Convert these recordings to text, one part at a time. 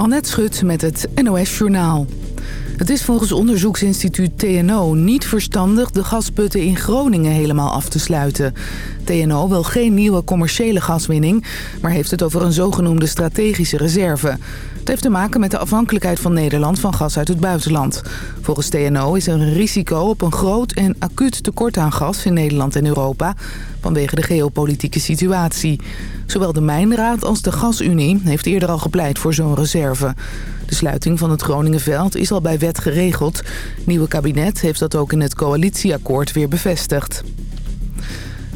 Annette Schut met het NOS Journaal. Het is volgens onderzoeksinstituut TNO niet verstandig de gasputten in Groningen helemaal af te sluiten. TNO wil geen nieuwe commerciële gaswinning, maar heeft het over een zogenoemde strategische reserve. Het heeft te maken met de afhankelijkheid van Nederland van gas uit het buitenland. Volgens TNO is er een risico op een groot en acuut tekort aan gas in Nederland en Europa vanwege de geopolitieke situatie. Zowel de Mijnraad als de Gasunie heeft eerder al gepleit voor zo'n reserve. De sluiting van het Groningenveld is al bij wet geregeld. Het nieuwe kabinet heeft dat ook in het coalitieakkoord weer bevestigd.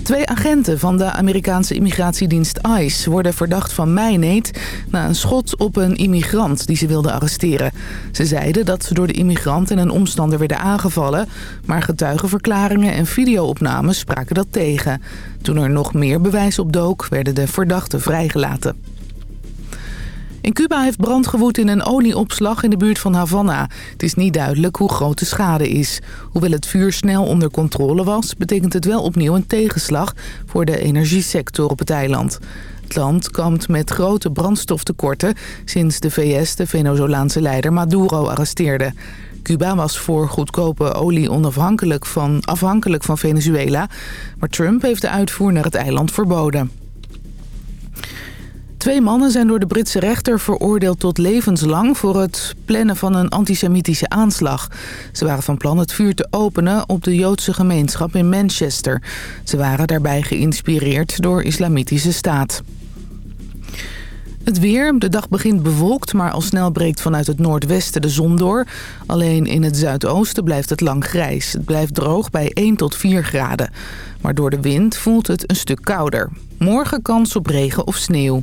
Twee agenten van de Amerikaanse immigratiedienst ICE worden verdacht van mijneet na een schot op een immigrant die ze wilden arresteren. Ze zeiden dat ze door de immigrant en een omstander werden aangevallen, maar getuigenverklaringen en videoopnames spraken dat tegen. Toen er nog meer bewijs opdook, werden de verdachten vrijgelaten. In Cuba heeft brand gewoed in een olieopslag in de buurt van Havana. Het is niet duidelijk hoe groot de schade is. Hoewel het vuur snel onder controle was... betekent het wel opnieuw een tegenslag voor de energiesector op het eiland. Het land kampt met grote brandstoftekorten... sinds de VS de Venezolaanse leider Maduro arresteerde. Cuba was voor goedkope olie onafhankelijk van, afhankelijk van Venezuela... maar Trump heeft de uitvoer naar het eiland verboden. Twee mannen zijn door de Britse rechter veroordeeld tot levenslang... voor het plannen van een antisemitische aanslag. Ze waren van plan het vuur te openen op de Joodse gemeenschap in Manchester. Ze waren daarbij geïnspireerd door islamitische staat. Het weer. De dag begint bewolkt, maar al snel breekt vanuit het noordwesten de zon door. Alleen in het zuidoosten blijft het lang grijs. Het blijft droog bij 1 tot 4 graden. Maar door de wind voelt het een stuk kouder. Morgen kans op regen of sneeuw.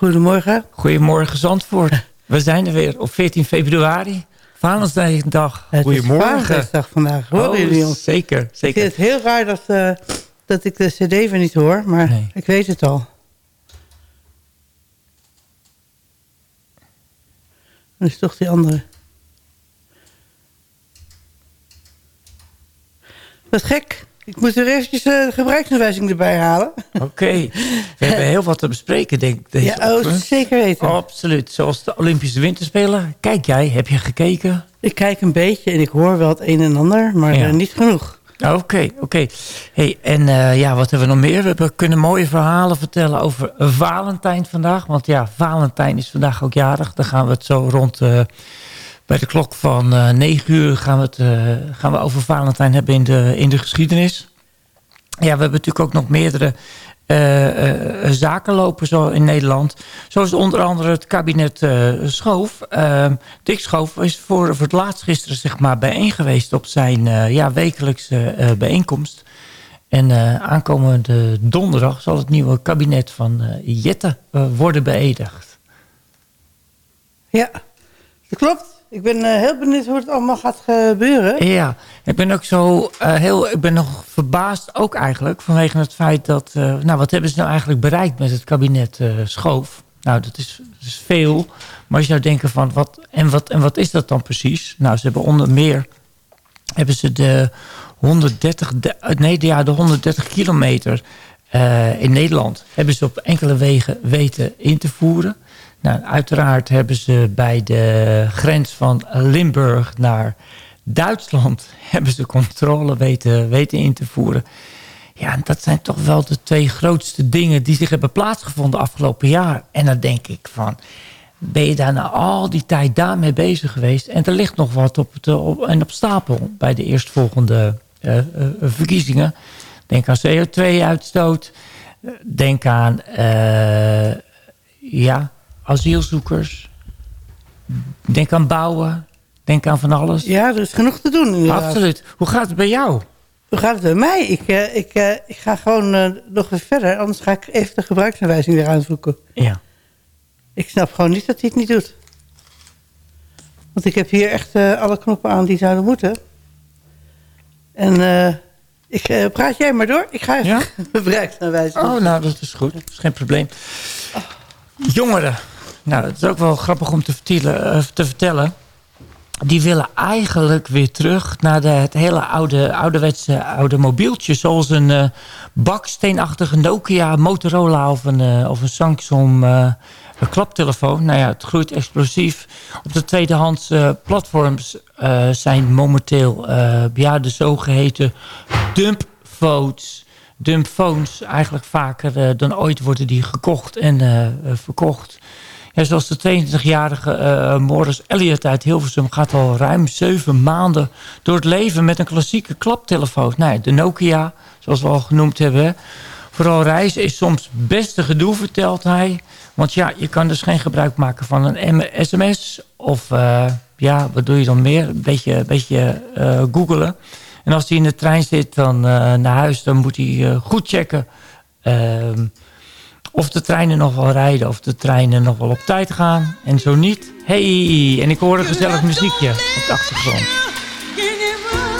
Goedemorgen. Goedemorgen Zandvoort. We zijn er weer op 14 februari. Valentijnsdag. Goedemorgen. Het is vandaag. Horen oh, jullie ons? Zeker, zeker. Ik vind het heel raar dat, uh, dat ik de cd weer niet hoor, maar Nee. ik weet het al. Dat is toch die andere. Wat gek. Ik moet er eventjes eh, de gebruiksaanwijzing erbij halen. Oké. We hebben heel wat te bespreken, denk ik. Deze Ja, oh, zeker weten. Absoluut. Zoals de Olympische Winterspelen. Kijk jij, heb je gekeken? Ik kijk een beetje en ik hoor wel het een en ander, maar Ja. eh, niet genoeg. Oké, oké. Hey, en eh, ja, wat hebben we nog meer? We hebben, kunnen mooie verhalen vertellen over Valentijn vandaag. Want ja, Valentijn is vandaag ook jarig. Dan gaan we het zo rond... bij de klok van eh 9 uur gaan we, het, eh, gaan we over Valentijn hebben in de, in de geschiedenis. Ja, we hebben natuurlijk ook nog meerdere eh, zaken lopen zo in Nederland. Zoals onder andere het kabinet Schoof. Eh, Dick Schoof is voor, voor het laatst gisteren zeg maar, bijeen geweest op zijn ja, wekelijkse bijeenkomst. En aankomende donderdag zal het nieuwe kabinet van Jette worden beëdigd. Ja, dat klopt. Ik ben eh, heel benieuwd hoe het allemaal gaat gebeuren. Ja, ik ben ook zo eh, heel, ik ben nog verbaasd ook eigenlijk vanwege het feit dat, eh, nou wat hebben ze nou eigenlijk bereikt met het kabinet Schoof? Nou, dat is, is veel, maar als je zou denken van wat en, wat en wat is dat dan precies? Nou, ze hebben onder meer, hebben ze de 130, de, nee, ja, de 130 kilometer in Nederland hebben ze op enkele wegen weten in te voeren. Nou, uiteraard hebben ze bij de grens van Limburg naar Duitsland... hebben ze controle weten, weten in te voeren. Ja, dat zijn toch wel de twee grootste dingen... die zich hebben plaatsgevonden afgelopen jaar. En dan denk ik van... ben je daarna al die tijd daarmee bezig geweest. En er ligt nog wat op, het, op, en op stapel bij de eerstvolgende uh, uh, verkiezingen. Denk aan CO2-uitstoot. Denk aan ja, asielzoekers. Denk aan bouwen. Denk aan van alles. Ja, er is genoeg te doen. Inderdaad. Absoluut. Hoe gaat het bij jou? Hoe gaat het bij mij? Ik, uh, ik, uh, ik ga gewoon uh, nog weer verder. Anders ga ik even de gebruiksaanwijzing weer uitzoeken. Ja. Ik snap gewoon niet dat hij het niet doet. Want ik heb hier echt alle knoppen aan die zouden moeten. En ik, praat jij maar door. Ik ga even ja? gebruiksaanwijzing. Oh, nou, dat is goed. Dat is geen probleem. Jongeren. Nou, dat is ook wel grappig om te vertellen. te vertellen die willen eigenlijk weer terug naar de, het hele oude, ouderwetse oude mobieltje. Zoals een uh, baksteenachtige Nokia, Motorola of een, uh, of een Samsung uh, een klaptelefoon. Nou ja, het groeit explosief. Op de tweedehands platforms zijn momenteel ja, de zogeheten dumpphones. Dumpphones eigenlijk vaker dan ooit worden die gekocht en verkocht. Ja, zoals de 22-jarige uh, Morris Elliot uit Hilversum gaat al ruim zeven maanden door het leven met een klassieke klaptelefoon. Nee, de Nokia, zoals we al genoemd hebben. Vooral reizen is soms beste gedoe, vertelt hij. Want ja, je kan dus geen gebruik maken van een sms. Of uh, ja, wat doe je dan meer? Een beetje, beetje uh, googelen. En als hij in de trein zit dan naar huis, dan moet hij goed checken... Of de treinen nog wel rijden, of de treinen nog wel op tijd gaan. En zo niet, hey, en ik hoor een gezellig muziekje op de achtergrond.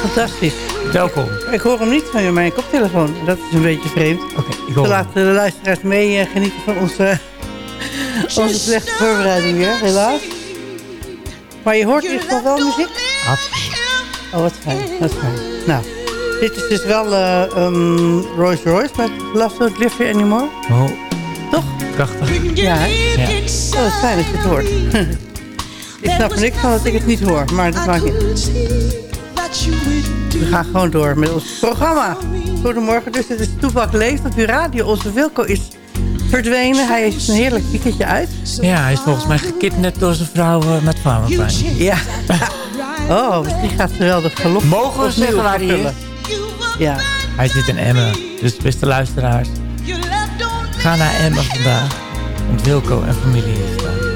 Fantastisch. Welkom. Ik hoor hem niet van mijn koptelefoon. Dat is een beetje vreemd. Oké, okay, ik hoor We laten de luisteraars mee uh, genieten van onze, onze slechte voorbereiding weer, helaas. Maar je hoort in ieder geval wel muziek? Absoluut. Oh, wat fijn, wat fijn. Nou, dit is dus wel uh, um, Rolls Royce met Love Don't Live Here Anymore. Oh. Toch? Prachtig. Ja, hè? Ja. Oh, is fijn dat je het hoort. ik snap er niks van dat ik het niet hoor, maar dat maakt niet We gaan gewoon door met ons programma. Goedemorgen, dus het is Toebak Leeft op uw radio. Onze Wilco is verdwenen. Hij heeft een heerlijk weekendje uit. Ja, hij is volgens mij gekidnapt door zijn vrouw uh, met farmerpijn. Ja. Oh, misschien gaat ze wel de Mogen we zeggen waar hij is? Ja. Hij zit in Emmen. Dus beste luisteraars. Ga naar Emma vandaag. Want Wilco en familie is daar.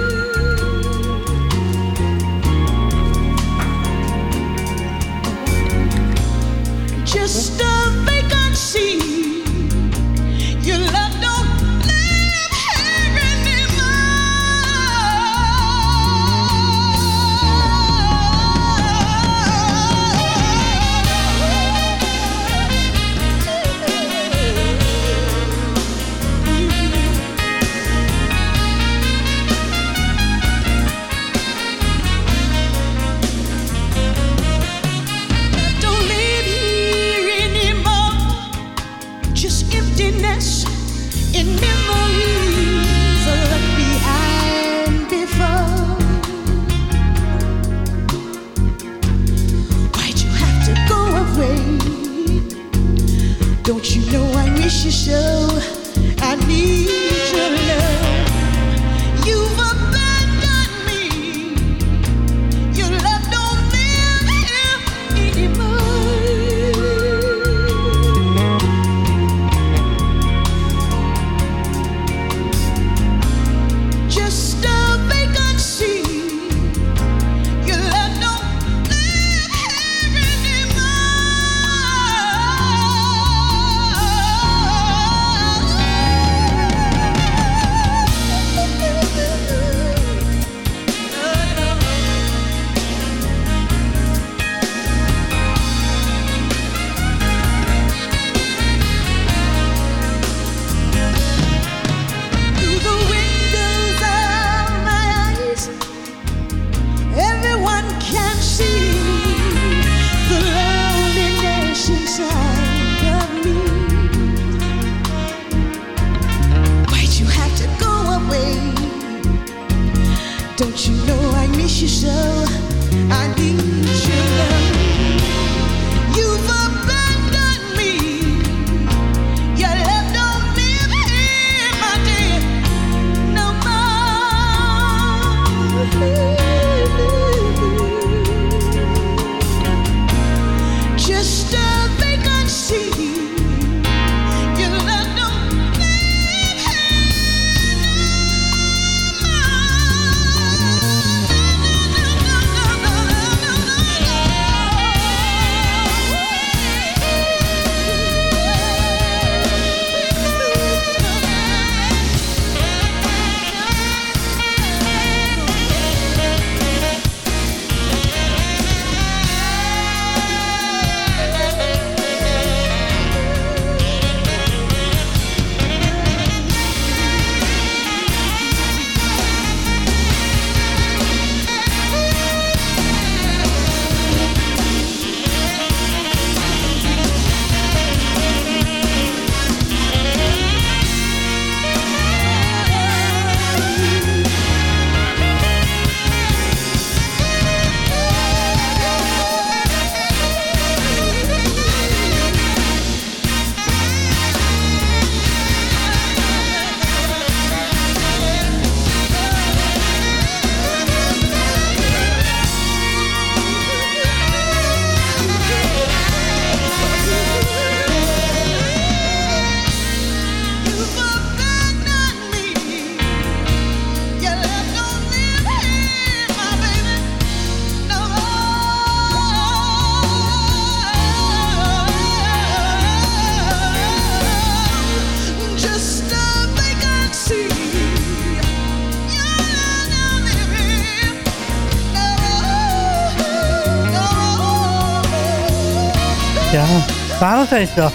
Valentijnsdag.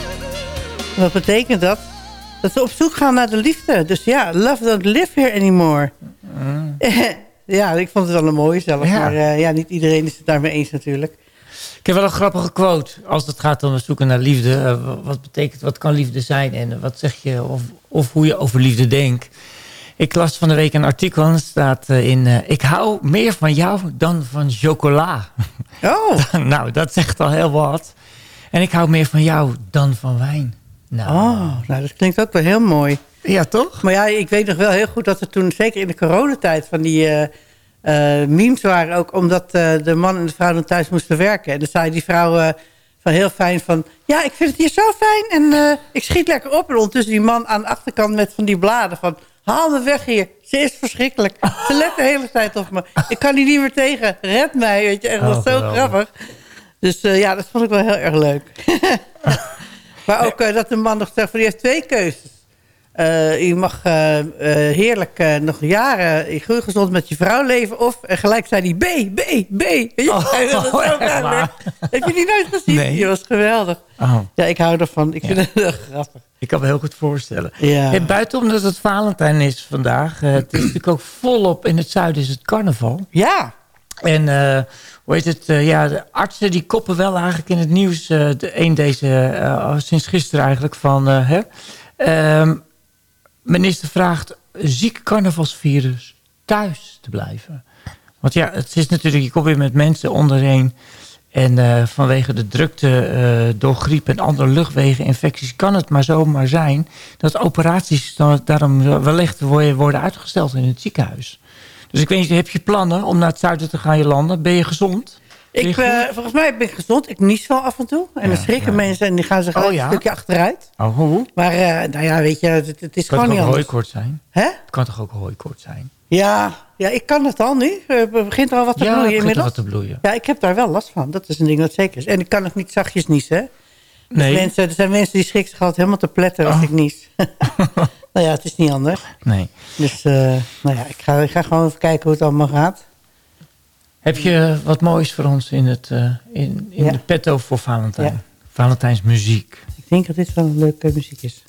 Wat betekent dat? Dat ze op zoek gaan naar de liefde. Dus ja, love don't live here anymore. ja, ik vond het wel een mooie zelf. Ja. Maar eh, ja, niet iedereen is het daarmee eens natuurlijk. Ik heb wel een grappige quote. Als het gaat om het zoeken naar liefde. eh, wat betekent, wat kan liefde zijn? En wat zeg je, of, of hoe je over liefde denkt. Ik las van de week een artikel en staat eh, in... ik hou meer van jou dan van chocola. Oh, nou, dat zegt al heel wat. En ik hou meer van jou dan van wijn. Nou, oh nou, dat klinkt ook wel heel mooi. ja toch? Maar ja, ik weet nog wel heel goed dat er toen, zeker in de coronatijd... van die eh, eh, memes waren ook omdat eh, de man en de vrouw dan thuis moesten werken. En dan zei die vrouw van heel fijn van... ja, ik vind het hier zo fijn en eh, ik schiet lekker op. En ondertussen die man aan de achterkant met van die bladen van... haal me weg hier, ze is verschrikkelijk. Ze let de hele tijd op me. Ik kan hier niet meer tegen, red mij, weet je. En dat Oh, was zo geweldig. grappig. Dus eh, ja, dat vond ik wel heel erg leuk. maar ook eh, dat de man nog zegt van, je heeft twee keuzes. Eh, je mag heerlijk nog jaren in gezond met je vrouw leven. Of gelijk zei hij B, B, B. Je? Oh, graag waar? weg. Heb je die nooit gezien? Nee. Die was geweldig. Oh, Ja, ik hou ervan. Ik vind het heel grappig. ik kan me heel goed voorstellen. Ja. En buiten omdat het Valentijn is vandaag. het is natuurlijk ook volop in het zuiden is het carnaval. Ja. En eh, hoe heet het? eh, ja, de artsen die koppen wel eigenlijk in het nieuws. eh, de, een deze, eh, sinds gisteren eigenlijk van... hè, ehm, minister vraagt ziek carnavalsvirus thuis te blijven. Want ja, het is natuurlijk, je komt weer met mensen onderheen. En vanwege de drukte door griep en andere luchtwegeninfecties... kan het maar zomaar zijn dat operaties daarom wellicht worden uitgesteld in het ziekenhuis. Dus ik weet niet, heb je plannen om naar het zuiden te gaan je landen? Ben je gezond? Ben je Ik, goed? eh, volgens mij ben ik gezond. Ik nies wel af en toe. En dan Ja, schrikken ja. mensen en die gaan zich Oh, ja? een stukje achteruit. Oh, hoe? Maar eh, nou ja, weet je, het, het is Kan gewoon toch niet ook anders. hooikoorts zijn? Hè? Het kan toch ook hooikoorts zijn? Ja, ja, ik kan het al nu. Eh, Het begint er al wat te ja, bloeien het begint inmiddels. wat te bloeien. Ja, ik heb daar wel last van. Dat is een ding dat zeker is. En ik kan ook niet zachtjes niezen. hè. Nee, Mensen, er zijn mensen die schrikken zich altijd helemaal te pletten als Oh. ik nies. nou ja, het is niet anders. nee. Dus uh, nou ja, ik ga, ik ga gewoon even kijken hoe het allemaal gaat. Heb je wat moois voor ons in, het, uh, in, in ja. de petto voor Valentijn? Ja. Valentijns muziek. Ik denk dat dit wel een leuke muziek is.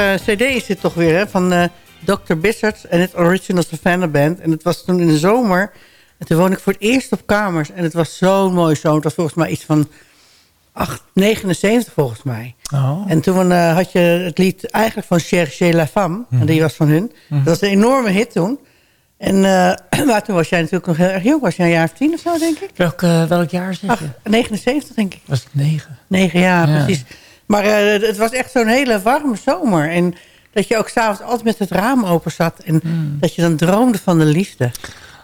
Cd is dit toch weer, hè? Van eh, Dr. Bissard en het Original Savannah Band. En het was toen in de zomer. En toen woonde ik voor het eerst op kamers. En het was zo'n mooi zomer. Het was volgens mij iets van 8, 79 volgens mij. Oh. En toen eh, had je het lied eigenlijk van Cherchez la Femme. En die was van hun. Dat was een enorme hit toen. En eh, maar toen was jij natuurlijk nog heel erg jong. Was jij een jaar of tien of zo, denk ik? Welk, eh, welk jaar zeg Ach, je? 79, denk ik. Was het negen? Negen jaar, Ja. precies. Maar eh, het was echt zo'n hele warme zomer. En dat je ook s'avonds altijd met het raam open zat. En Hmm. dat je dan droomde van de liefde.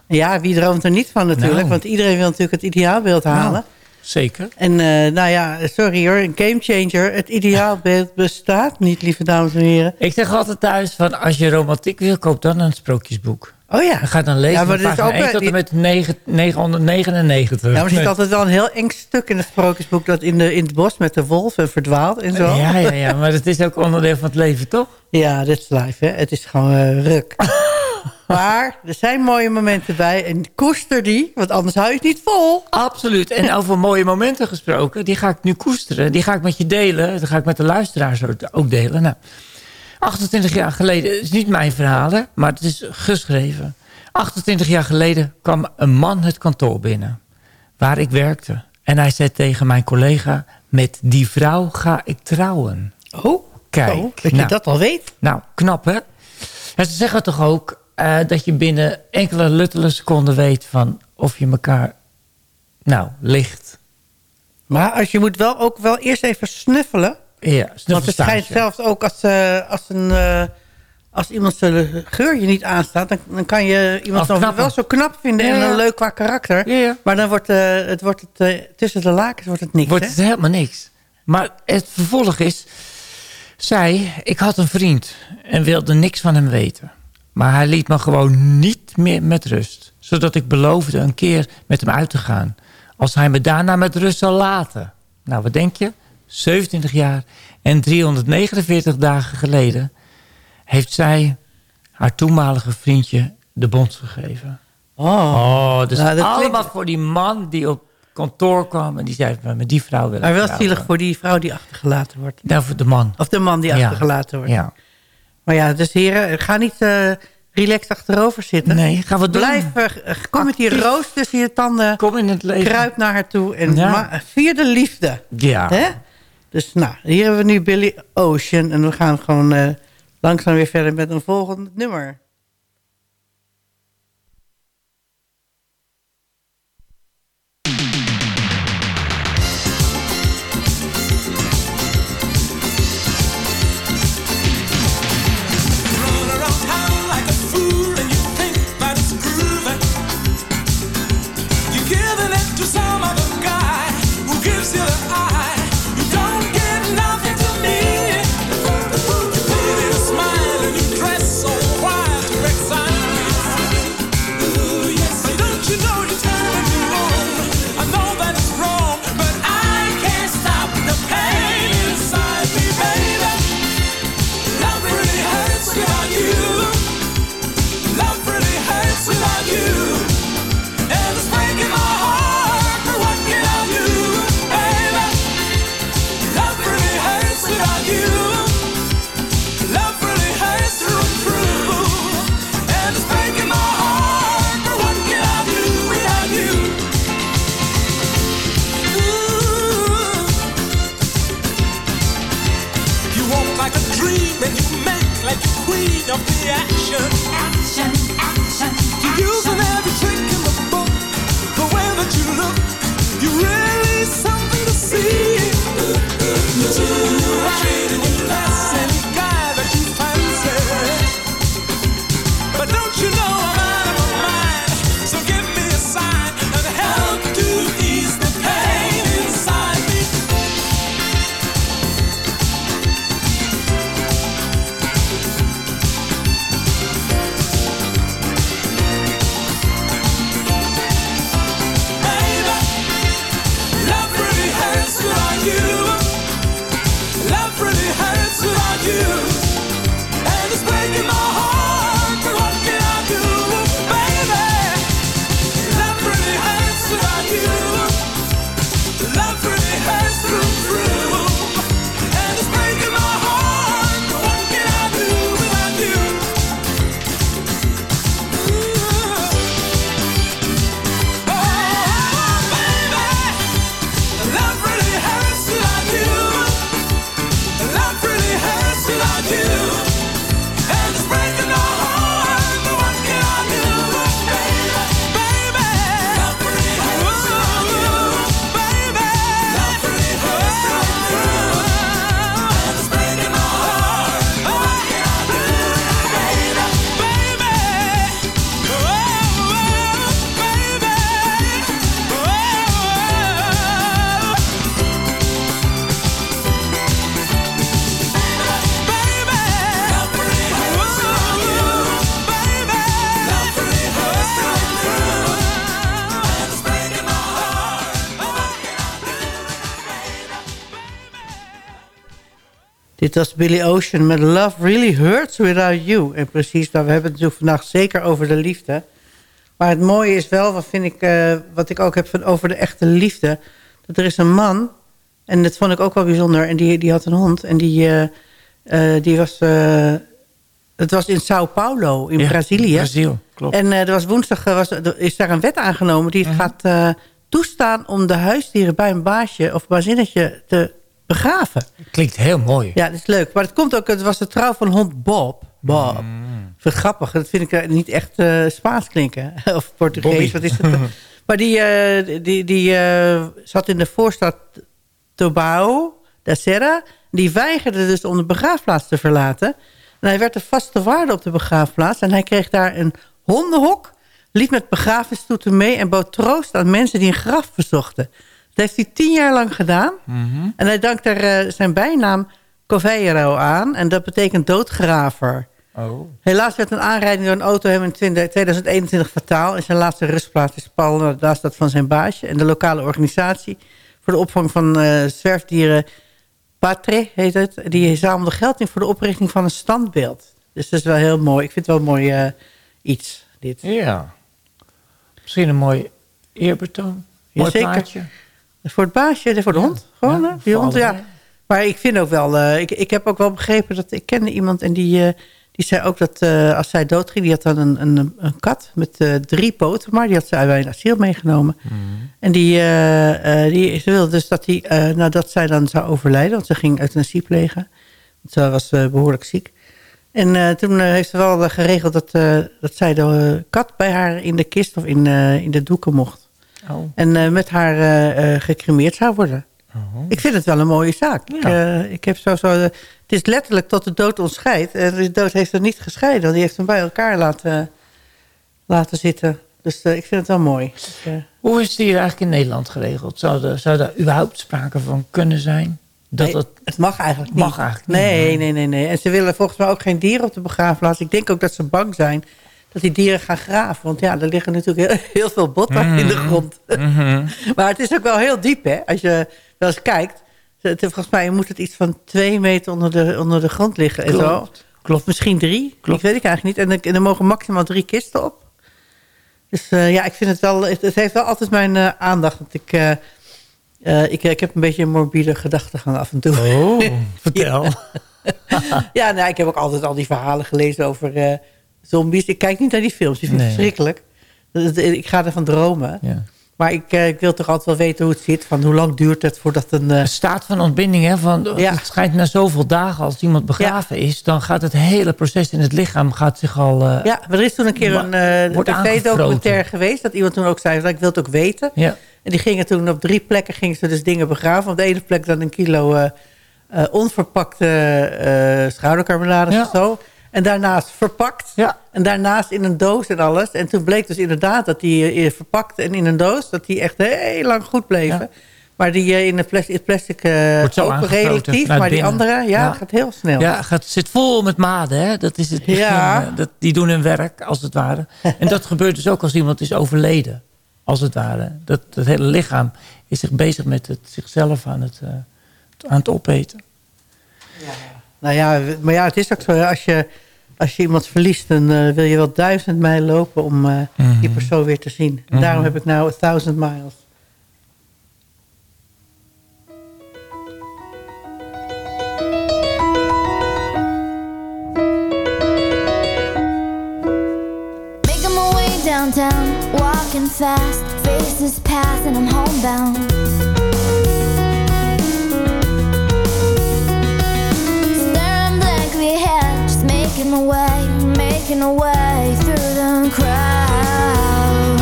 Ja, wie droomt er niet van natuurlijk? Nou. Want iedereen wil natuurlijk het ideaalbeeld halen. Zeker. En eh, nou ja, sorry hoor, een gamechanger. Het ideaalbeeld bestaat niet, lieve dames en heren. Ik zeg altijd thuis, van als je romantiek wil, koop dan een sprookjesboek. Oh ja. En ga dan lezen Ja, maar van dat is pagina ook, 1 eh, tot die- en met 9, 999. Ja, maar er zit altijd wel een heel eng stuk in het sprookjesboek... dat in, de, in het bos met de wolf en verdwaald en zo. Ja, ja, ja, maar het is ook onderdeel van het leven, toch? Ja, dit is live, hè. Het is gewoon eh, ruk. maar er zijn mooie momenten bij. En koester die, want anders hou je het niet vol. Absoluut. En over mooie momenten gesproken, die ga ik nu koesteren. Die ga ik met je delen. Dat ga ik met de luisteraars ook- ook delen. Nou, 28 jaar geleden, het is niet mijn verhaal, hè, maar het is geschreven. 28 jaar geleden kwam een man het kantoor binnen, waar ik werkte. En hij zei tegen mijn collega, met die vrouw ga ik trouwen. Oh, Kijk, oh, dat je nou. dat al weet. Nou, knap hè? En ze zeggen toch ook eh, dat je binnen enkele luttele seconden weet van of je elkaar, nou, ligt. Maar als je moet wel ook wel eerst even snuffelen. Ja, Want het schijnt zelfs ook als, eh, als, een, eh, als iemand zijn geurje niet aanstaat... dan, dan kan je iemand dan wel zo knap vinden Ja, en ja. leuk qua karakter. Ja. Maar dan wordt, eh, het, wordt het tussen de lakens wordt het niks. Wordt hè? het helemaal niks. Maar het vervolg is, zij, ik had een vriend en wilde niks van hem weten. Maar hij liet me gewoon niet meer met rust. Zodat ik beloofde een keer met hem uit te gaan. Als hij me daarna met rust zal laten. Nou, wat denk je? 27 jaar en 349 dagen geleden... heeft zij haar toenmalige vriendje de bond gegeven. Oh. Oh, dus Nou, dat allemaal klinkt- voor die man die op kantoor kwam... en die zei, met die vrouw wil ik Maar wel zielig voor die vrouw die achtergelaten wordt. Nou, voor de man. Of de man die Ja. achtergelaten wordt. Ja. Maar ja, dus heren, ga niet eh relaxed achterover zitten. Nee, gaan we doen. Blijf, eh, kom met die roos tussen je tanden. Kom in het leven. Kruip naar haar toe en Ja. vier de liefde. Ja. Hè? Dus nou, hier hebben we nu Billy Ocean. En we gaan gewoon eh, langzaam weer verder met een volgend nummer. Dit was Billy Ocean met Love Really Hurts Without You. En precies, nou, we hebben het natuurlijk vandaag zeker over de liefde. Maar het mooie is wel, wat, vind ik, eh, wat ik ook heb van over de echte liefde... dat er is een man, en dat vond ik ook wel bijzonder... en die, die had een hond en die, eh, eh, die was... het was in Sao Paulo, in Ja, Brazilië. Brazil, klopt. En er was woensdag was, is daar een wet aangenomen... die het Mhm. gaat toestaan om de huisdieren bij een baasje of bazinnetje te begraven. Klinkt heel mooi. Ja, dat is leuk. Maar het komt ook, het was de trouw van hond Bob. Bob. Mm. Vind grappig. Dat vind ik eh, niet echt eh, Spaans klinken. of Portugees, Bobby. wat is het? maar die, eh, die, die eh, zat in de voorstad Tobao da Serra. Die weigerde dus om de begraafplaats te verlaten. En hij werd de vaste waarde op de begraafplaats. En hij kreeg daar een hondenhok. Liep met begrafenistoeten mee en bood troost aan mensen die een graf bezochten. Dat heeft hij tien jaar lang gedaan. En hij dankt er eh, zijn bijnaam Coveiro aan. En dat betekent doodgraver. Oh. Helaas werd een aanrijding door een auto hem in 20 2021 fataal. En zijn laatste rustplaats is pal naast dat van zijn baasje. En de lokale organisatie voor de opvang van eh, zwerfdieren... Patre heet het. Die zamelde geld in voor de oprichting van een standbeeld. Dus dat is wel heel mooi. Ik vind het wel mooi eh, iets, dit. Ja. Misschien een mooi eerbetoon. Mooi Jazeker. plaatje. Voor het baasje, voor de hond. Gewoon, hè? Die hond, ja. Maar ik vind ook wel... eh, ik, ik heb ook wel begrepen dat... Ik kende iemand en die, eh, die zei ook dat eh, als zij doodging... Die had dan een, een, een kat met drie poten. Maar die had ze bij een asiel meegenomen. En die, die, ze wilde dus dat die... nadat zij dan zou overlijden... Want ze ging euthanasie plegen. Want ze was eh, behoorlijk ziek. En toen heeft ze wel geregeld dat, dat zij de kat bij haar in de kist of in, in de doeken mocht. Oh. En eh, met haar eh, eh, gecremeerd zou worden. Oh. Ik vind het wel een mooie zaak. Ik, Ja. ik heb zo, zo, het is letterlijk tot de dood ons scheidt. En de dood heeft er niet gescheiden. want Die heeft hem bij elkaar laten, laten zitten. Dus ik vind het wel mooi. Dus, Hoe is het hier eigenlijk in Nederland geregeld? Zou er, zou daar überhaupt sprake van kunnen zijn? Dat nee, het, het mag eigenlijk niet. Mag eigenlijk niet, Nee, nee. nee, nee, nee. En ze willen volgens mij ook geen dieren op de begraafplaats. Ik denk ook dat ze bang zijn dat die dieren gaan graven. Want ja, er liggen natuurlijk heel, heel veel botten in de grond. Mhm. maar het is ook wel heel diep, hè. Als je wel eens kijkt. Het, volgens mij moet het iets van twee meter onder de, onder de grond liggen. En zo. Klopt. Klopt. Misschien drie. Klopt. Ik weet ik eigenlijk niet. En, er- en er mogen maximaal drie kisten op. Dus eh, ja, ik vind het wel... Het, het heeft wel altijd mijn eh, aandacht. Want ik, eh, ik, ik heb een beetje een morbide gedachtegang af en toe. Oh, vertel. Ja, nou, ik heb ook altijd al die verhalen gelezen over zombies. Ik kijk niet naar die films, die vind ik Nee. verschrikkelijk. Ik ga ervan dromen. Ja. Maar ik, eh, ik wil toch altijd wel weten hoe het zit. Van hoe lang duurt het voordat een... Een staat van ontbinding, hè? Van, Ja. Het schijnt na zoveel dagen als iemand begraven is... dan gaat het hele proces in het lichaam gaat zich al... eh, ja, maar er is toen een keer een tv-documentaire geweest. Dat iemand toen ook zei, van, ik wil het ook weten. ja. En die gingen toen op drie plekken gingen ze dus dingen begraven. Op de ene plek dan een kilo onverpakte schoudercarbonades Ja. of zo. En daarnaast verpakt. Ja. En daarnaast in een doos en alles. En toen bleek dus inderdaad dat die eh, verpakt en in een doos... dat die echt heel lang goed bleven. Ja. Maar die eh, in het plastic, het plastic eh, Wordt zo ook relatief. vanuit Maar die binnen. andere, ja, Ja. gaat heel snel. Ja, het zit vol met maden. Hè? Dat is het begin. Ja. eh, Dat, die doen hun werk, als het ware. En dat gebeurt dus ook als iemand is overleden. Als het ware. Dat, dat hele lichaam is zich bezig met het, zichzelf aan het, eh, aan het opeten. Nou ja, maar ja, het is ook zo. Als je, als je iemand verliest, dan eh, wil je wel duizend mijl lopen om eh, die Mhm. persoon weer te zien. En Daarom heb ik nou a thousand miles. Making my way downtown, walking fast, faces pass and I'm homebound. Making a way, making a way through the crowd.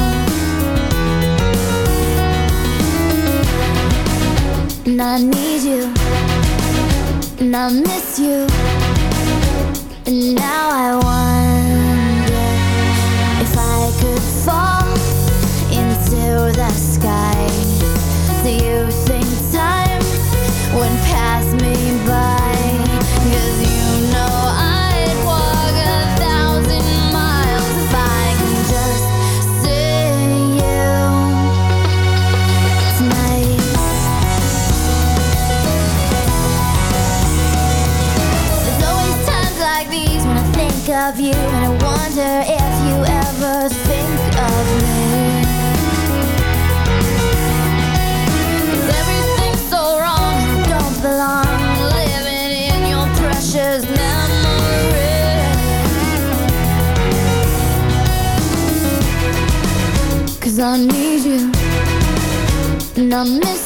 And I need you, and I miss you. And now I wonder I need you, and I miss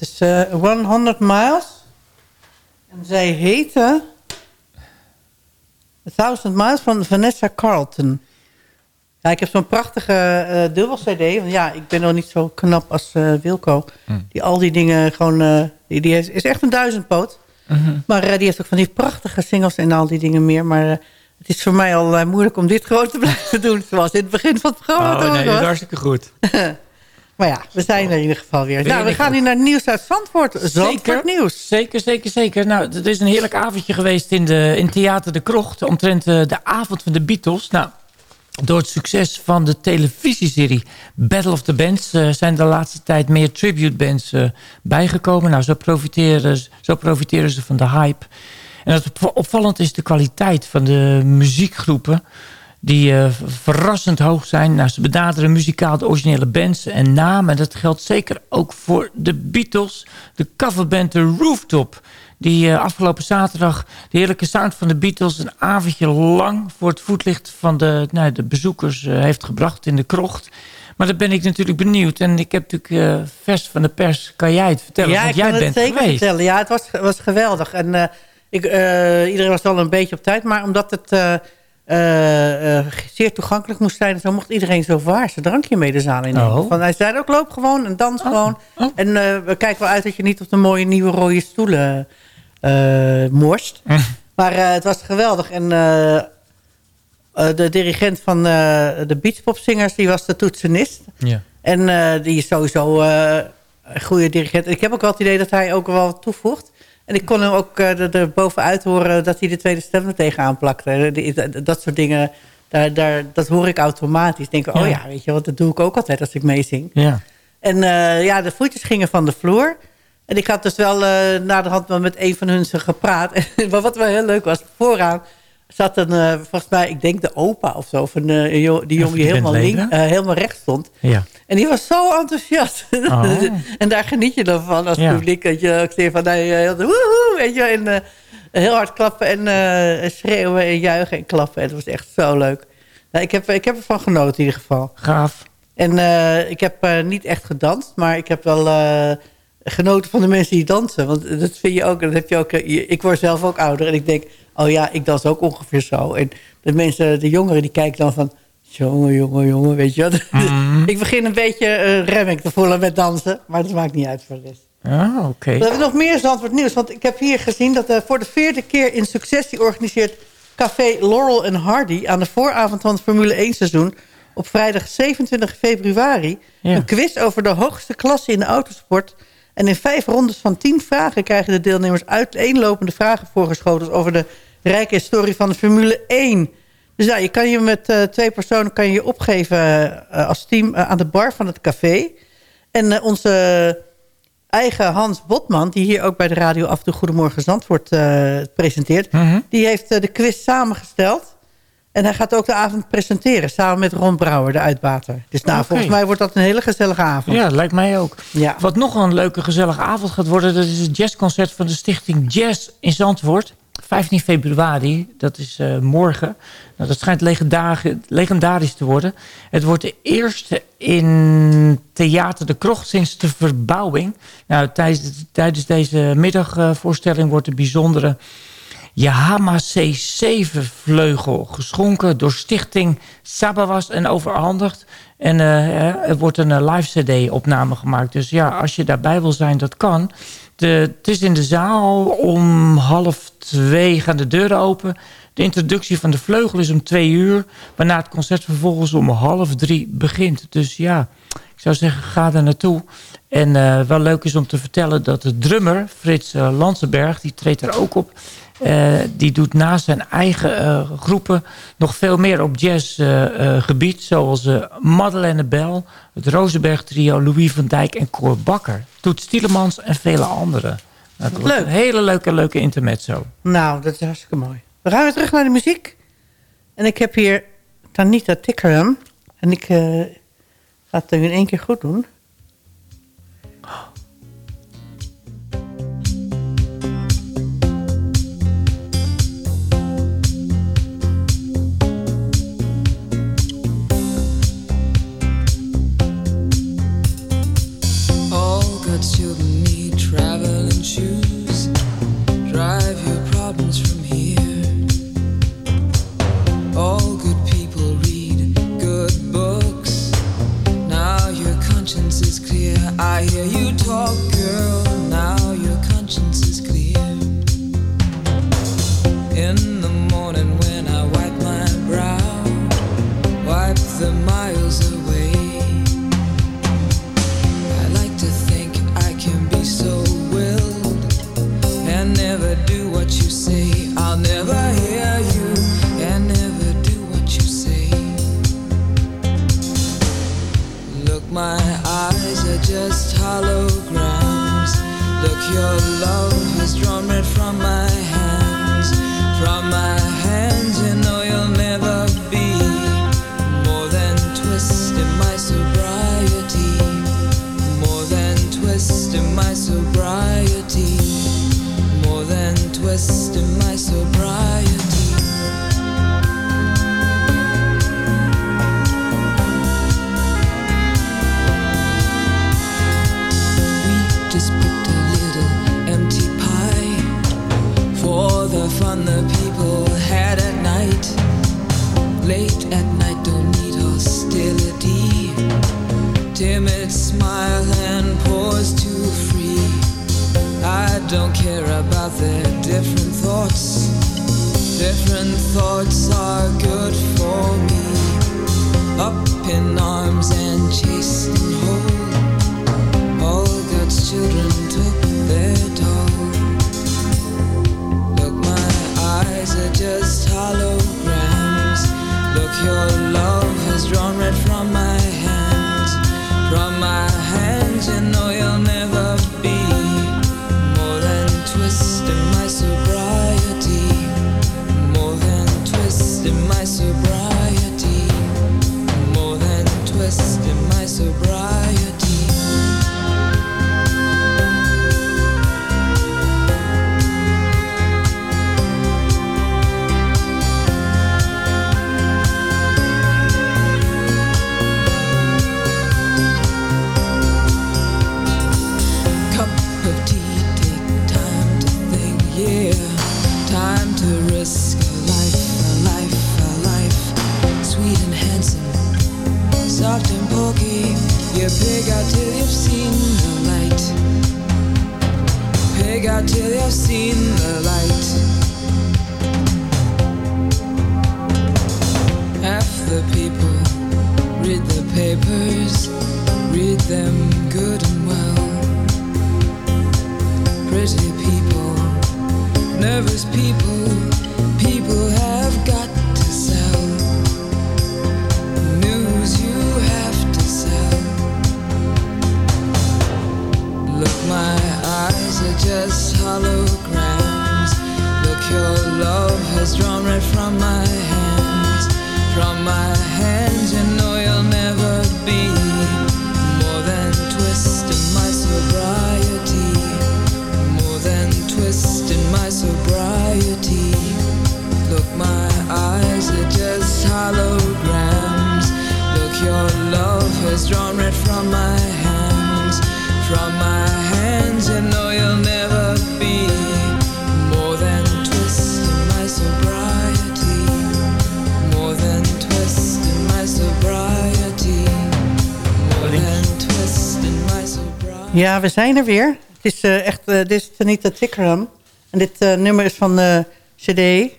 Het is eh 100 Miles. En zij heette... 1000 Miles van Vanessa Carlton. Ja, ik heb zo'n prachtige eh dubbel cd. Want ja, ik ben nog niet zo knap als eh, Wilco. Die al die dingen gewoon... eh, die, die is, is echt een duizendpoot. Maar eh, die heeft ook van die prachtige singles en al die dingen meer. Maar eh, het is voor mij al eh, moeilijk om dit gewoon te blijven doen. Zoals in het begin van het programma. Oh nee, dat is hartstikke goed. Maar ja, we zijn er in ieder geval weer. Weer Nou, we gaan nu naar nieuws uit Zandvoort. Zandvoort nieuws. Zeker, zeker, zeker. Nou, het is een heerlijk avondje geweest in, de, in Theater de Krocht. Omtrent eh, de avond van de Beatles. Nou, door het succes van de televisieserie Battle of the Bands... eh, zijn de laatste tijd meer tribute bands eh, bijgekomen. Nou, zo profiteren, ze- zo profiteren ze van de hype. En op- opvallend is de kwaliteit van de muziekgroepen die eh, verrassend hoog zijn. Nou, ze benaderen muzikaal de originele bands en namen. En dat geldt zeker ook voor de Beatles. De coverband The Rooftop. Die eh, afgelopen zaterdag de heerlijke sound van de Beatles... een avondje lang voor het voetlicht van de, nou, de bezoekers eh, heeft gebracht in de krocht. Maar daar ben ik natuurlijk benieuwd. En ik heb natuurlijk vers van de pers. Kan jij het vertellen? Ja, Want jij kan het bent zeker geweest. vertellen. Ja, het was, was geweldig. En ik, iedereen was wel een beetje op tijd. Maar omdat het eh, eh, zeer toegankelijk moest zijn... zo mocht iedereen zo waar zijn drankje mee de zaal in. Oh. Van, hij zei ook, loop gewoon en dans gewoon. Oh. En eh, we kijken wel uit dat je niet op de mooie nieuwe rode stoelen morst. Maar eh, het was geweldig. En de dirigent van de beachpopzingers... die was de toetsenist. Ja. En die is sowieso een goede dirigent. Ik heb ook wel het idee dat hij ook wel toevoegt. En ik kon hem ook eh, er- bovenuit horen dat hij de tweede stem er tegenaan plakte. Dat- soort dingen, daar, daar, dat hoor ik automatisch. Denk ik, Ja. oh ja, weet je wat, dat doe ik ook altijd als ik meezing. Ja. En eh, ja, de voetjes gingen van de vloer. En ik had dus wel eh na de hand met een van hun ze gepraat. maar wat wel heel leuk was, vooraan zat een, volgens mij, ik denk de opa of zo, van die jongen die helemaal, link, helemaal recht stond. Ja. En die was zo enthousiast. Oh. en daar geniet je dan van als Ja. publiek. Dat je ook zegt van, nee, heel, woehoe, weet je, en eh, heel hard klappen en eh, schreeuwen en juichen en klappen. En het was echt zo leuk. Nou, ik, heb, ik heb ervan genoten in ieder geval. Gaaf. En eh, ik heb niet echt gedanst, maar ik heb wel genoten van de mensen die dansen. Want dat vind je ook, dat heb je ook. ik word zelf ook ouder en ik denk, oh ja, ik dans ook ongeveer zo. En de mensen, de jongeren, die kijken dan van, jongen, jongen, jongen, weet je wat. ik begin een beetje uh, remming te voelen met dansen, maar dat maakt niet uit voor de rest. Ja, oké. We hebben nog meer Zandvoort nieuws. Want ik heb hier gezien dat uh, voor de vierde keer in successie organiseert Café Laurel en Hardy... aan de vooravond van het Formule 1 seizoen op vrijdag 27 februari... Ja. een quiz over de hoogste klasse in de autosport. En in vijf rondes van tien vragen krijgen de deelnemers uiteenlopende vragen voorgeschoteld... over de rijke historie van de Formule 1. Dus ja, je kan je met uh, twee personen kan je opgeven uh, als team uh, aan de bar van het café. En onze eigen Hans Botman, die hier ook bij de radio af en toe Goedemorgen Zandvoort presenteert... Mhm. die heeft de quiz samengesteld. En hij gaat ook de avond presenteren, samen met Ron Brouwer, de uitbater. Dus nou, volgens mij wordt dat een hele gezellige avond. Ja, lijkt mij ook. Ja. Wat nog een leuke gezellige avond gaat worden... dat is het jazzconcert van de stichting Jazz in Zandvoort. 15 februari, dat is uh, morgen. Nou, dat schijnt legendari legendarisch te worden. Het wordt de eerste in Theater de Krocht sinds de verbouwing. Nou, tijdens, tijdens deze middagvoorstelling wordt de bijzondere Yahama C7-vleugel geschonken door stichting Sabawas en overhandigd. En er wordt een uh, live cd-opname gemaakt. Dus ja, als je daarbij wil zijn, dat kan. Het is in de zaal om half twee gaan de deuren open. De introductie van de vleugel is om twee uur. Waarna het concert vervolgens om half drie begint. Dus ja, ik zou zeggen, ga er naartoe. En uh, wel leuk is om te vertellen dat de drummer, Frits uh, Lansenberg... die treedt er ook op. Uh, die doet naast zijn eigen uh, groepen nog veel meer op jazzgebied. Uh, zoals Madeleine Bell, het Rosenberg trio, Louis van Dijk en Cor Bakker. Toet Stielemans en vele anderen. Nou, dat Leuk. Een hele leuke, leuke intermezzo. Nou, dat is hartstikke mooi. We gaan weer terug naar de muziek. En ik heb hier Tanita Tickeram. En ik uh, ga het in één keer goed doen. Is clear. I hear you talk, girl. Now your conscience is clear. In the morning when I wipe my brow, wipe the miles away. I like to think I can be so willed and never do what you say. I'll never hear you and never do what you say. Look, my your different thoughts. Different thoughts are good for me. Up in arms Yeah, time to risk a life, a life, a life. Sweet and handsome, soft and. You pig out till you've seen the light. Pig out till you've seen the light. Half the people read the papers, read them from my hands. From my hands, you know you'll never be Ja, we zijn er weer. Het is eh, echt, eh, dit is Tanita Tikram. En dit eh, nummer is van de CD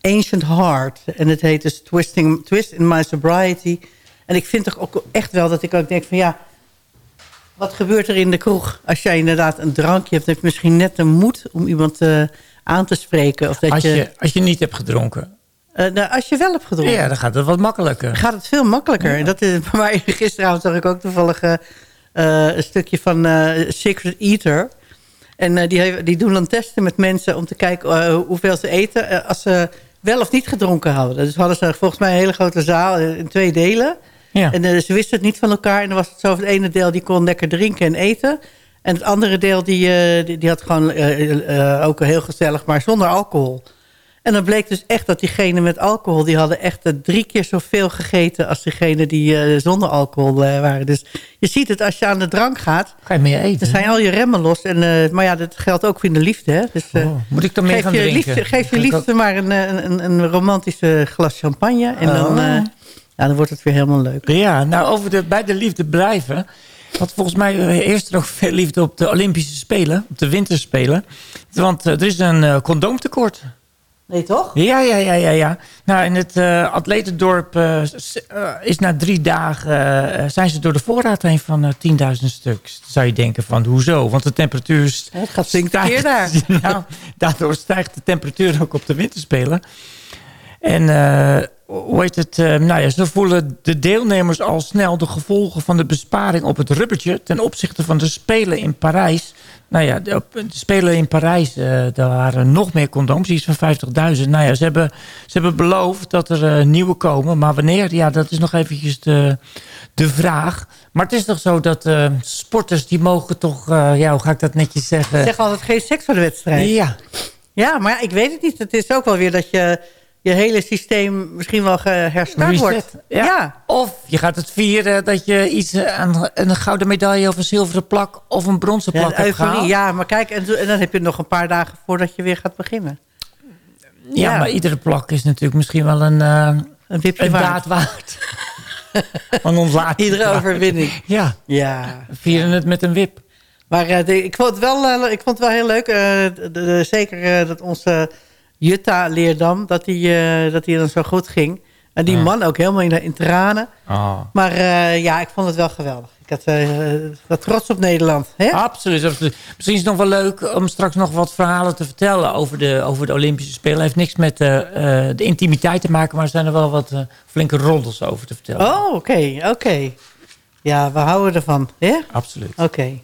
Ancient Heart. En het heet dus Twisting, Twist in My Sobriety. En ik vind toch ook echt wel dat ik ook denk van ja... Wat gebeurt er in de kroeg als jij inderdaad een drankje hebt... heb je misschien net de moed om iemand eh, aan te spreken. Of dat Als je, je, als je niet hebt gedronken. eh, nou, als je wel hebt gedronken. Ja, dan gaat het wat makkelijker. gaat het veel makkelijker. En dat is, maar gisteravond zag ik ook toevallig eh, een stukje van Secret Eater. En die, die doen dan testen met mensen om te kijken hoeveel ze eten... als ze wel of niet gedronken hadden. Dus hadden ze volgens mij een hele grote zaal in twee delen. Ja. En eh, ze wisten het niet van elkaar. En dan was het zo, het ene deel die kon lekker drinken en eten. En het andere deel die, eh, die, die had gewoon eh, ook heel gezellig, maar zonder alcohol. En dan bleek dus echt dat diegenen met alcohol... die hadden echt eh, drie keer zoveel gegeten... als diegenen die eh, zonder alcohol eh, waren. Dus je ziet het, als je aan de drank gaat... Ga je meer eten? dan zijn al je remmen los. En, maar ja, dat geldt ook voor in de liefde. Hè? Dus, Oh, moet ik dan meer geef gaan drinken? liefde, geef je liefde maar een, een, een, een romantisch eh, glas champagne. En dan, Oh. ja, dan wordt het weer helemaal leuk. Ja, nou over de, bij de liefde blijven. Want volgens mij eerst nog veel liefde op de Olympische Spelen. Op de Winterspelen. Want er is een condoomtekort. Nee, toch? Ja, ja, ja, ja. ja. Nou, in het eh atletendorp eh, is na drie dagen... zijn ze door de voorraad heen van eh 10.000 stuks. Zou je denken van, hoezo? Want de temperatuur het gaat tekeer daar. nou, daardoor stijgt de temperatuur ook op de winterspelen. En hoe heet het? nou ja, ze voelen de deelnemers al snel de gevolgen van de besparing op het rubbertje ten opzichte van de Spelen in Parijs. Nou ja, de, op de Spelen in Parijs, eh, daar waren nog meer condooms, iets van 50.000. Nou ja, ze hebben, ze hebben beloofd dat er eh, nieuwe komen, maar wanneer? Ja, dat is nog eventjes de, de vraag. Maar het is toch zo dat eh, sporters, die mogen toch, ja, hoe ga ik dat netjes zeggen? Zeg altijd geen seks voor de wedstrijd. Ja, Ja, maar ik weet het niet. Het is ook wel weer dat je je hele systeem misschien wel herstart Reset. wordt. Ja. ja. Of je gaat het vieren dat je iets, eh, een, een gouden medaille of een zilveren plak of een bronzen Ja, plak de hebt gehaald. Ja, maar kijk, en, en dan heb je nog een paar dagen voordat je weer gaat beginnen. Ja, Ja. maar iedere plak is natuurlijk misschien wel een, eh, Een wipje een waard. daad waard. Laatste Iedere overwinning. Ja, Ja. vieren het met een wip. Maar eh, de- ik, vond het wel, ik vond het wel heel leuk. eh, de- de- zeker eh, dat onze Jutta Leerdam, dat die, eh, dat die dan zo goed ging. En die Ja. man ook helemaal in, in tranen. Oh. Maar eh, ja, ik vond het wel geweldig. Ik had wat trots op Nederland. Hè? Absoluut, absoluut. Misschien is het nog wel leuk om straks nog wat verhalen te vertellen over de, over de Olympische Spelen. Het heeft niks met de intimiteit te maken, maar er zijn er wel wat flinke roddels over te vertellen. Oh, oké, oké. Ja, we houden ervan. hè? Absoluut. Oké.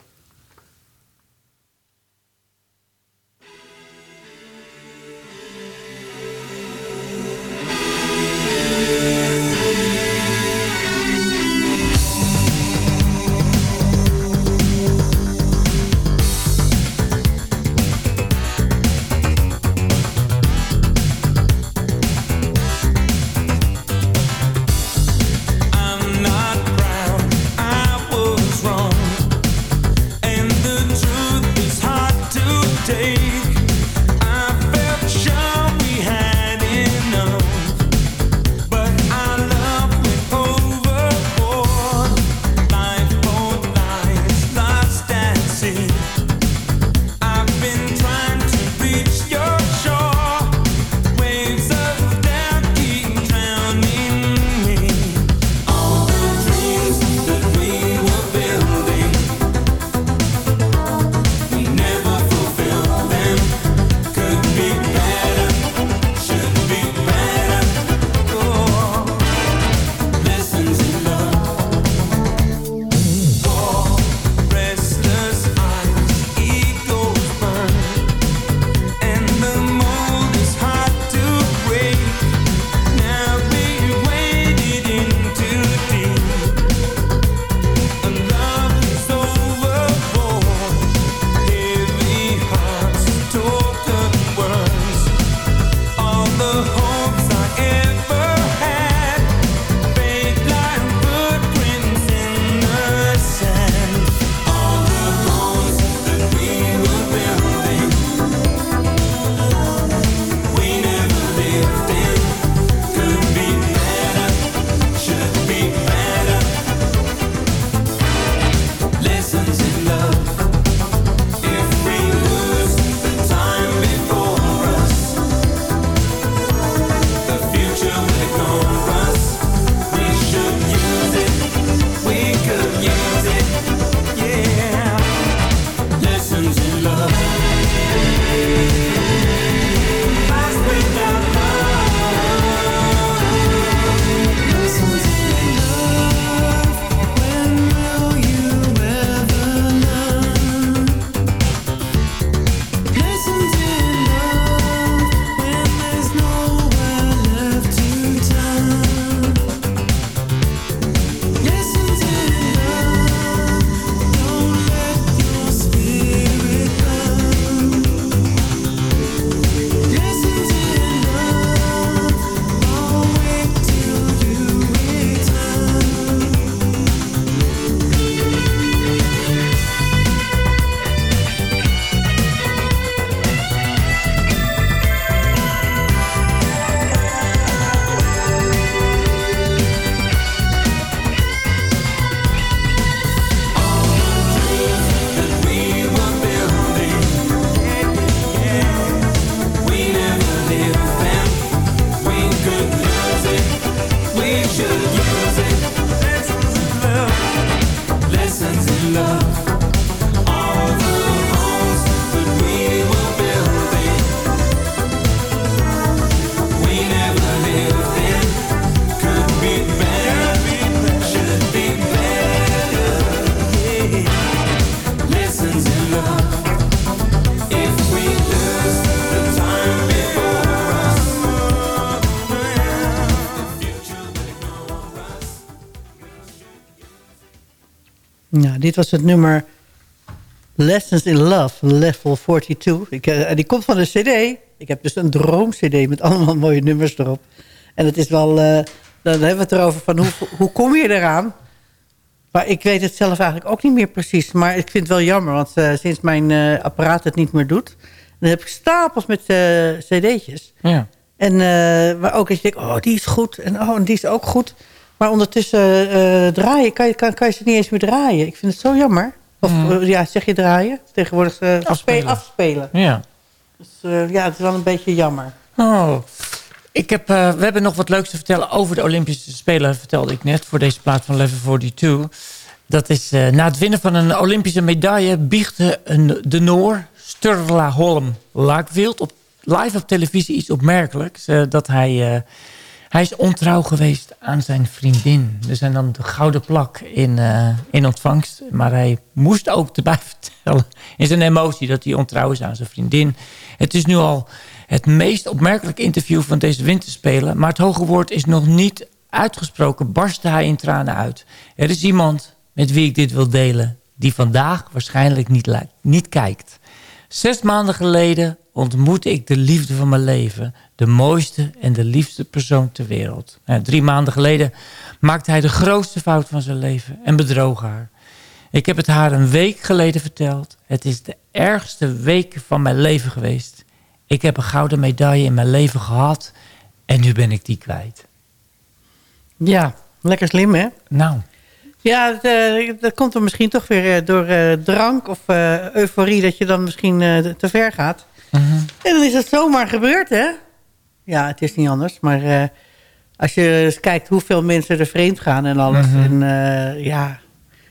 Dit was het nummer Lessons in Love, Level 42. Ik, eh, die komt van de cd. Ik heb dus een droom-cd met allemaal mooie nummers erop. En het is wel... eh, dan hebben we het erover van hoe, hoe kom je eraan? Maar ik weet het zelf eigenlijk ook niet meer precies. Maar ik vind het wel jammer, want eh, sinds mijn apparaat het niet meer doet... dan heb ik stapels met eh, cd'tjes. Ja. En uh, waar ook als je denkt, oh, die is goed. En oh, en die is ook goed. Maar ondertussen uh, draaien, kan je, kan, kan je ze niet eens meer draaien. Ik vind het zo jammer. Of mm. ja, zeg je draaien? Tegenwoordig uh, afspelen. afspelen. Ja. Dus ja, het is wel een beetje jammer. Oh. Ik heb, we hebben nog wat leuks te vertellen over de Olympische Spelen, vertelde ik net, voor deze plaat van Level 42. Dat is na het winnen van een Olympische medaille biechtte een, de Noor, Sturla Holm Laakwild, op live op televisie iets opmerkelijks. Dat hij, hij is ontrouw geweest aan zijn vriendin. Er zijn dan de gouden plak in, uh, in ontvangst. Maar hij moest ook erbij vertellen in zijn emotie dat hij ontrouw is aan zijn vriendin. Het is nu al het meest opmerkelijke interview van deze winterspelen. Maar het hoge woord is nog niet uitgesproken. Barstte hij in tranen uit. Er is iemand met wie ik dit wil delen. Die vandaag waarschijnlijk niet, niet kijkt. Zes maanden geleden ontmoette ik de liefde van mijn leven. De mooiste en de liefste persoon ter wereld. Nou, drie maanden geleden maakte hij de grootste fout van zijn leven en bedroog haar. Ik heb het haar een week geleden verteld. Het is de ergste week van mijn leven geweest. Ik heb een gouden medaille in mijn leven gehad en nu ben ik die kwijt. Ja, lekker slim hè? Nou. Ja, dat, uh, dat komt er misschien toch weer uh, door uh, drank of euforie... dat je dan misschien te ver gaat. Uh -huh. En dan is het zomaar gebeurd, hè? Ja, het is niet anders. Maar als je eens kijkt hoeveel mensen er vreemd gaan en alles. Mhm. Uh -huh. En ja,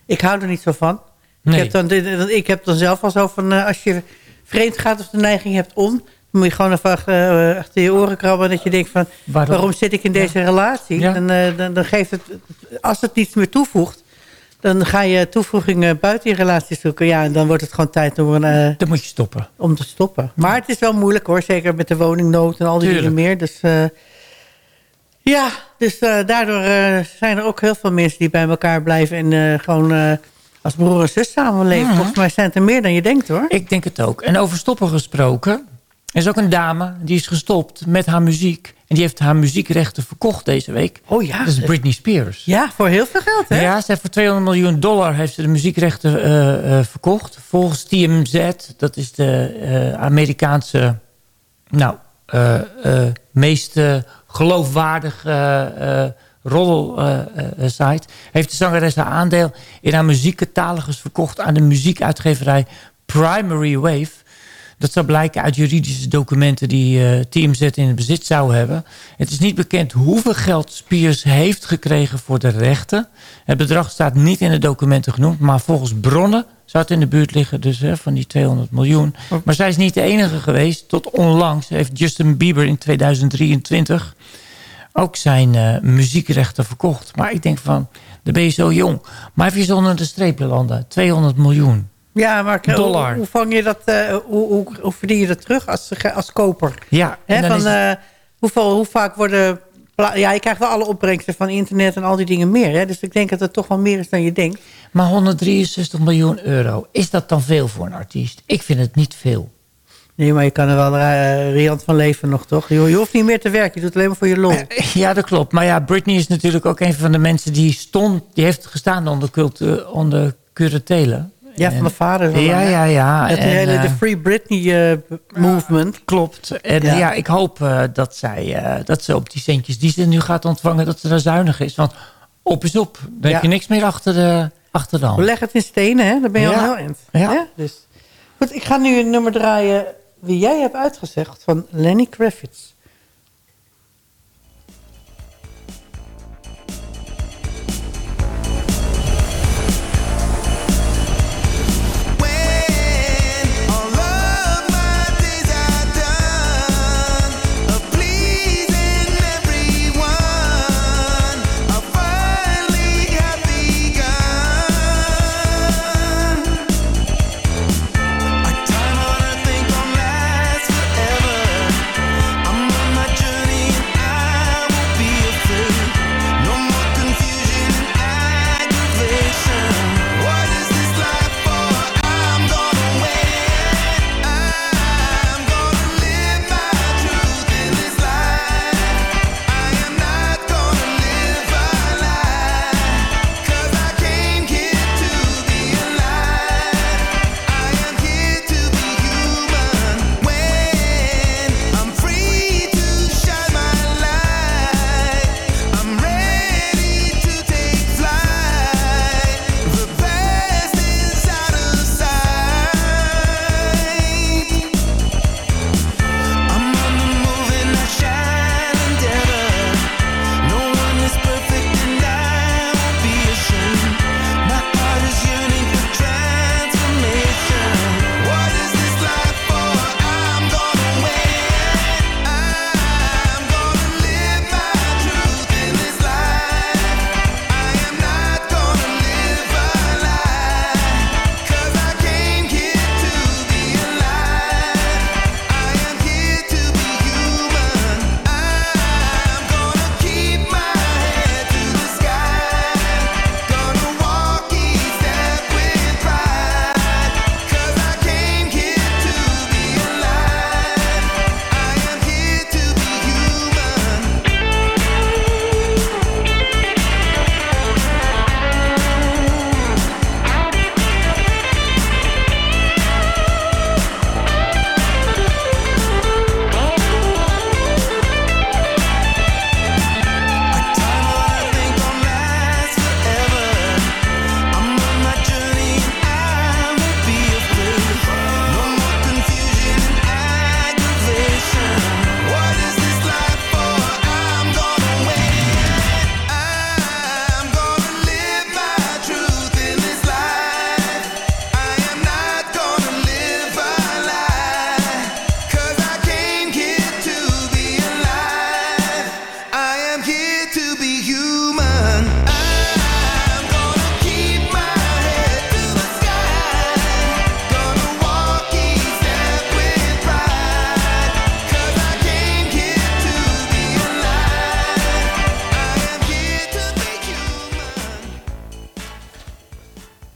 ik hou er niet zo van. Nee. Ik, heb dan, ik heb dan zelf al zo van... als je vreemd gaat of de neiging hebt om... dan moet je gewoon even achter je oren krabben... dat je denkt van, waarom, waarom zit ik in deze ja. relatie? Ja. Dan, dan, dan geeft het... Als het niets meer toevoegt dan ga je toevoegingen buiten je relatie zoeken. Ja, en dan wordt het gewoon tijd om... Uh, dan moet je stoppen. Om te stoppen. Maar het is wel moeilijk hoor. Zeker met de woningnood en al die Tuurlijk. dingen meer. Dus uh, ja, dus uh, daardoor zijn er ook heel veel mensen die bij elkaar blijven. En gewoon als broer en zus samenleven. Mm. Volgens mij zijn het er meer dan je denkt hoor. Ik denk het ook. En over stoppen gesproken. Er is ook een dame die is gestopt met haar muziek. En die heeft haar muziekrechten verkocht deze week. Oh ja. Dat is Britney Spears. Ja, voor heel veel geld hè? Ja, ze heeft voor 200 miljoen dollar heeft ze de muziekrechten uh, uh, verkocht. Volgens TMZ, dat is de uh, Amerikaanse nou, meest geloofwaardige roddelsite... heeft de zangeres haar aandeel in haar muziekcatalogus verkocht... aan de muziekuitgeverij Primary Wave... Dat zou blijken uit juridische documenten die uh, TMZ in het bezit zou hebben. Het is niet bekend hoeveel geld Spears heeft gekregen voor de rechten. Het bedrag staat niet in de documenten genoemd. Maar volgens bronnen zou het in de buurt liggen dus, hè, van die 200 miljoen. Oh. Maar zij is niet de enige geweest. Tot onlangs heeft Justin Bieber in 2023 ook zijn uh, muziekrechten verkocht. Maar ik denk van, dan ben je zo jong. Maar even onder de streep landen. 200 miljoen. Ja, maar Dollar. Hoe, hoe vang je dat, uh, hoe, hoe, hoe, verdien je dat terug als, als koper? Ja. Hè, van, uh, hoeveel, hoe vaak worden... Ja, je krijgt wel alle opbrengsten van internet en al die dingen meer. Hè? Dus ik denk dat het toch wel meer is dan je denkt. Maar 163 miljoen euro, is dat dan veel voor een artiest? Ik vind het niet veel. Nee, maar je kan er wel uh, riant van leven nog, toch? Je, je, hoeft niet meer te werken, je doet het alleen maar voor je lol. Ja, dat klopt. Maar ja, Britney is natuurlijk ook een van de mensen die stond... die heeft gestaan onder, cultu, onder curatelen. Ja, van mijn vader. Ja, ja, ja. Het hele de Free Britney uh, movement. Klopt. En ja, ja ik hoop uh, dat, zij, dat ze op die centjes die ze nu gaat ontvangen... dat ze daar zuinig is. Want op is op. Dan ja. heb je niks meer achter de, achter de hand. Leg het in stenen, hè? Dan ben je al heel eind. Ja. ja. Dus. Goed, ik ga nu een nummer draaien... wie jij hebt uitgezegd van Lenny Kravitz.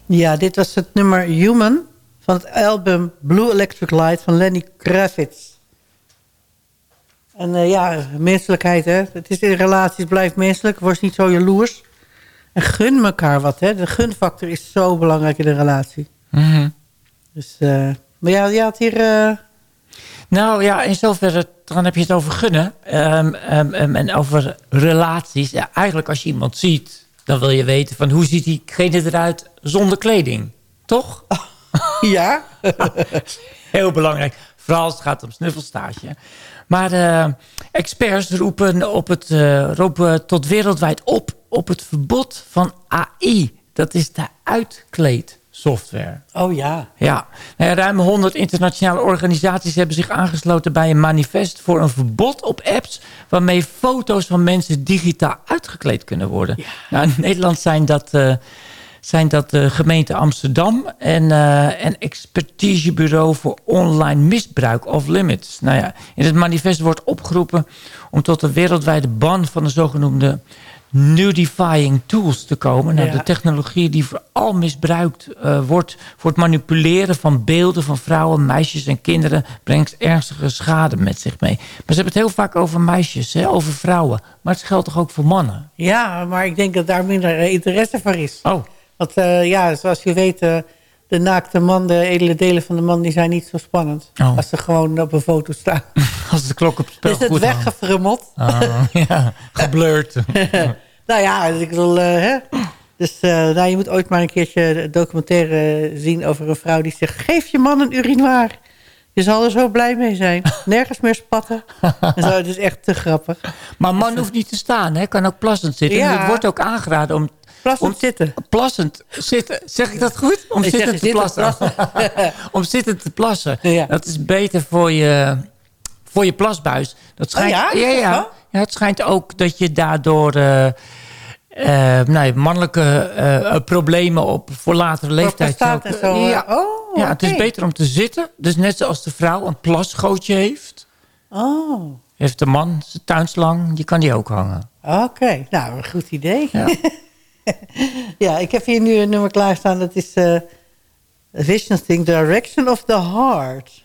Ja, dit was het nummer Human van het album Blue Electric Light van Lenny Kravitz. En eh, ja, menselijkheid, hè. Het is in relaties, blijft menselijk. Word niet zo jaloers. En gun elkaar wat, hè. De gunfactor is zo belangrijk in een relatie. Mhm. Dus, eh, maar ja, je had hier... eh, Nou ja, in zoverre, dan heb je het over gunnen. Ehm, ehm, ehm, en over relaties. Ja, eigenlijk als je iemand ziet, dan wil je weten van hoe ziet diegene eruit zonder kleding. Toch? ja? Heel belangrijk. Vooral als het gaat om snuffelstage. Maar eh, experts roepen, op het, eh, roepen tot wereldwijd op op het verbod van AI. Dat is de uitkleedsoftware. Oh ja. Ja, nou ja, ruim 100 internationale organisaties hebben zich aangesloten bij een manifest voor een verbod op apps waarmee foto's van mensen digitaal uitgekleed kunnen worden. Nou, in Nederland zijn dat, eh, zijn dat de gemeente Amsterdam en eh een expertisebureau voor online misbruik of limits. Nou ja, in het manifest wordt opgeroepen om tot een wereldwijde ban van de zogenoemde nudifying tools te komen. Nou, Ja. De technologie die vooral misbruikt eh, wordt voor het manipuleren van beelden van vrouwen, meisjes en kinderen brengt ernstige schade met zich mee. Maar ze hebben het heel vaak over meisjes, hè, over vrouwen. Maar het geldt toch ook voor mannen? Ja, maar ik denk dat daar minder interesse voor is. Oh. Want eh, ja, zoals je weet, eh, de naakte man, de edele delen van de man... die zijn niet zo spannend. Oh. Als ze gewoon op een foto staan. Als de klok op het spel Is het goed hangt. weggefrummeld? Oh, ja, geblurred. nou ja, ik bedoel, eh, hè? Dus eh, nou, je moet ooit maar een keertje documentaire zien over een vrouw die zegt... geef je man een urinoir. Je zal er zo blij mee zijn. Nergens meer spatten. en zo, het is echt te grappig. Maar man hoeft niet te staan, hè? kan ook plassend zitten. Ja. En het wordt ook aangeraden om... Plassend om, zitten. Plassend zitten. Zeg ik dat goed? Om Ik zeg zittend te plassen. om zittend te plassen. Ja. Dat is beter voor je, voor je plasbuis. Dat schijnt, Oh ja? Is ja, ja. ja, het schijnt ook dat je daardoor... eh, eh, nou, mannelijke eh, problemen op voor latere leeftijd. prostaat en zo, eh, ja, oh, ja, het is beter om te zitten. Dus net zoals de vrouw een plasgootje heeft... Oh, heeft de man zijn tuinslang, die kan die ook hangen. oké. Nou, een goed idee. Ja. Ja, ik heb hier nu een nummer klaarstaan. Dat is eh Vision Thing, Direction of the Heart.